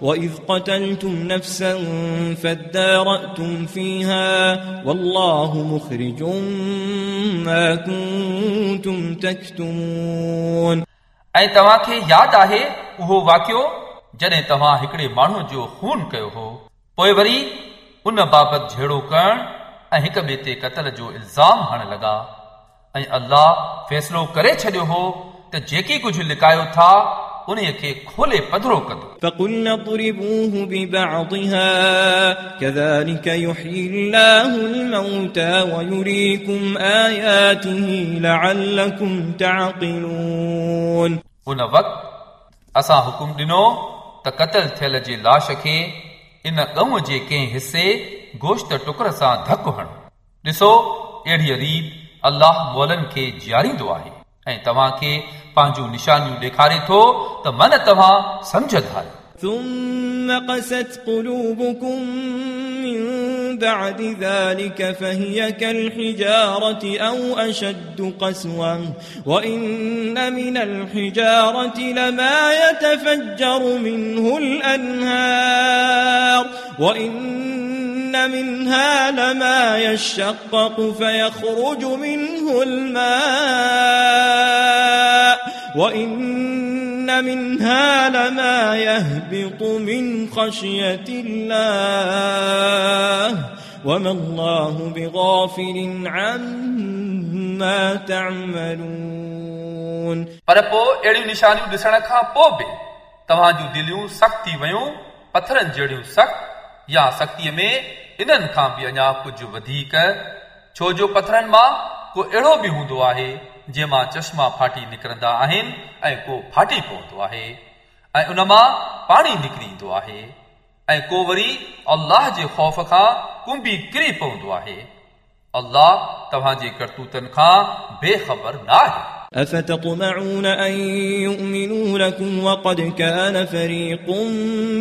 وإذ قتلتم نفسا فادارأتم فيها والله مخرج ما كنتم تكتمون ऐं तव्हांखे यादि आहे उहो वाकियो जॾहिं तव्हां हिकिड़े माण्हू जो खून कयो हो पोइ वरी उन बाबति झेड़ो करण ऐं हिक ॿिए ते क़तल जो इल्ज़ाम हणण लॻा ऐं अल्लाह फ़ैसिलो करे छॾियो हो त जेकी कुझु लिकायो था उन खे खोले पधरो कंदो فقلنا اضربوه ببعضها كذلك يحيي الله الموتى ويريكم آياته لعلكم تعقلون उन वक़्तु असां हुकुम ॾिनो त क़तल थियल जे लाश खे इन ॻम जे कंहिं हिसे गोश्त टुकर सां धकु हणो ॾिसो अहिड़ी रीत अल्लाह मोलनि खे जीआरींदो आहे ऐं तव्हांखे पंहिंजूं निशानियूं ॾेखारे थो त मन तव्हां सम्झंदा ثم قست قلوبكم من بعد ذلك فهي كالحجارة أو أشد قسوة وإن من الحجارة لما يتفجر منه الأنهار وإن منها لما يشقق فيخرج منه الماء وإن منها لما يهبط من خشية الله وما الله بغافل عما تعملون पर पोइ अहिड़ियूं निशानियूं ॾिसण खां पोइ बि तव्हां जूं दिलियूं सख़्त थी वयूं पथरनि जहिड़ियूं सख़्त يا سختيءَ ۾ انهن کان به اڃا ڪجهه وڌيڪ. ڇو جو پٿرن مان ڪو اهڙو به هوندو آهي جنهن مان چشما ڦاٽي نڪرندا آهن ۽ ڪو ڦاٽي پوندو آهي ۽ ان مان پاڻي نڪري ايندو آهي ۽ ڪو وري الله جي خوف کان ڪنڀي ڪري پوندو آهي. الله توهان جي ڪرتوتن کان بيخبر نه آهي أفتطمعون أن يؤمنوا لكم وقد كان فريق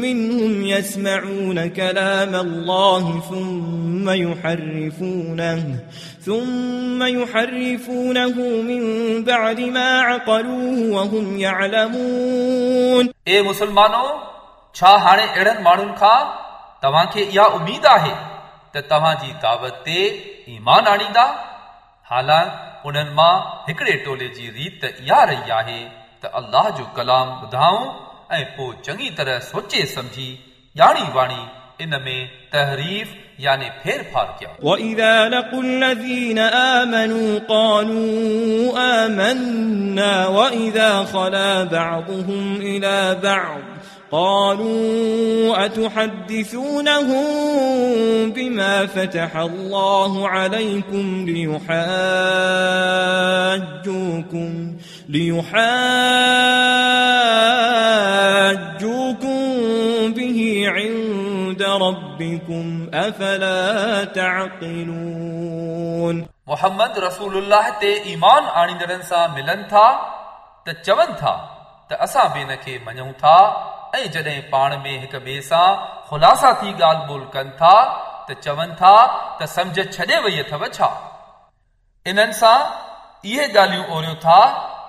منهم يسمعون كلام الله ثم يحرفونه ثم يحرفونه من بعد ما عقلوه وهم يعلمون ए मुसलमानो छा हाणे अहिड़नि माण्हुनि खां तव्हांखे इहा उमेद आहे त तव्हांजी दावत ते ईमान आणींदा हालांकि उन्हनि मां हिकिड़े टोले जी रीत इहा रही आहे त अल्लाह जो कलाम ॿुधाऊं ऐं पोइ चङी तरह सोचे सम्झी ॼाणी वाणी इन में तहरीफ़ यानी फेर फार कया وإذا لقوا الذين آمنوا قالوا آمنا وإذا خلا بعضهم إلى بعض قالوا أتحدثونهم بما فتح الله عليكم ليحاجوكم ليحاجوكم به عند ربكم أفلا تعقلون मोहम्मद रसूलुल्लाह ते ईमान आणींदड़नि सां मिलनि था त चवनि था त असां बि हिन खे मञूं था ऐं जॾहिं पाण में हिक ॿिए सां ख़ुलासा थी ॻाल्हि ॿोल कनि था त चवनि था त सम्झ छॾे वई अथव छा इन्हनि सां इहे ॻाल्हियूं ओरियो था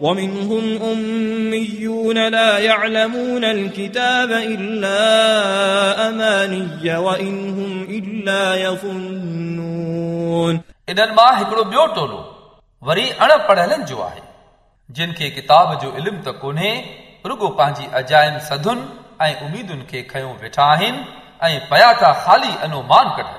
ومنهم أميون لا يعلمون الكتاب إلا أماني وإن هم إلا يظنون इन्हनि मां हिकिड़ो ॿियो टोलो वरी अणपढ़ियलनि जो आहे जिन खे किताब जो इल्मु त कोन्हे रुगो पंहिंजी अजायन सधुनि ऐं उमीदुनि खे खयों वेठा आहिनि ऐं पया था ख़ाली अनुमान कढनि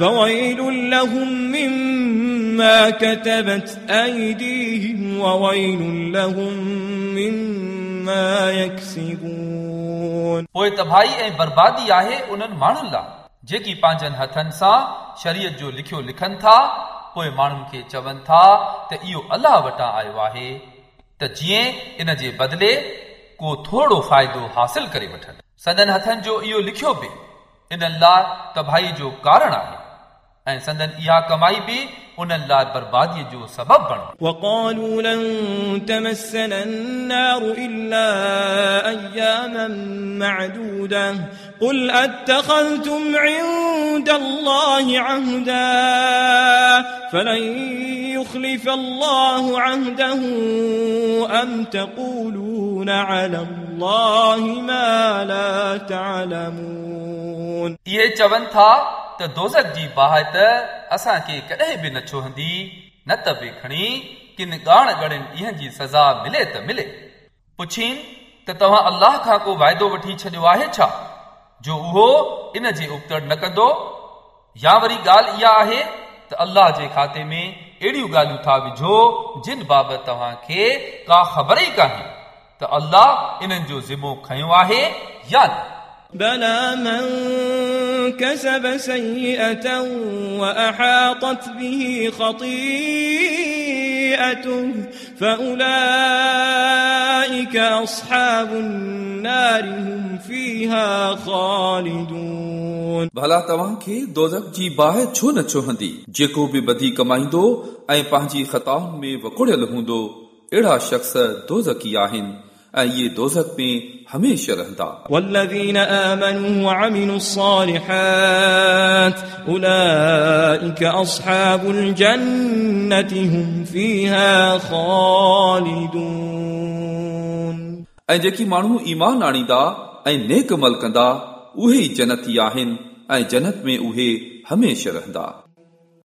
فويل لهم مما كتبت أيديهم وويل لهم مما ما يكسبون पोइ तबाही ऐं बर्बादी आहे उन्हनि माण्हुनि लाइ जेकी पंहिंजनि हथनि सां शरीयत जो लिखियो लिखनि था पोइ माण्हुनि खे चवनि था त इहो अलाह वटां आयो आहे त जीअं इन जे बदिले को थोरो फ़ाइदो हासिल करे वठनि सदन हथनि जो इहो लिखियो बि इन लाइ तबाही जो कारण आहे ऐं संदन इहा कमाई बि उन्हनि लाइ बर्बादीअ जो सबबु बणो وقالوا لن تمسنا النار إلا أياما معدودة قل أتخذتم عند الله عهدا فلن يخلف الله عهده أم تقولون على الله ما لا تعلمون इहे चवनि था دوزت جي باهه ته اسان کي ڪڏهن به نه ڇوهندي نه ته به کڻي ڪن ڳاڻ ڳڻن ڏينهن جي سزا ملي ته ملي. پڇين ته توهان الله کان ڪو واعدو وٺي ڇڏيو آهي ڇا؟ جو اهو ان جي اپتڙ نه ڪندو؟ يا وري ڳالهه اها آهي ته الله جي کاتي ۾ اهڙيون ڳالهيون ٿا وجهو جن بابت توهان کي ڪا خبر ئي ڪانهي. ته الله انهن جو ذمو کنيو آهي يا نه؟ كسب سيئة وأحاطت به خطيئته فأولئك أصحاب النار هم فيها خالدون. بھلا توان کے دوزق تمام کي دوزخ جي باهه جے کو بھی بدی به دو ڪمائيندو پانچی پنهنجي میں وکڑے وڪڙيل دو اڑا شخص دوزخي آہن ऐं इहे दोज़क में हमेशह रहंदा والذين آمنوا وعملوا الصالحات أولئك أصحاب الجنة هم فيها خالدون ऐं जेकी माण्हू ईमान आणींदा ऐं नेक अमल कंदा उहे ई जन्नती आहिनि ऐं जन्नत में उहे हमेशह रहंदा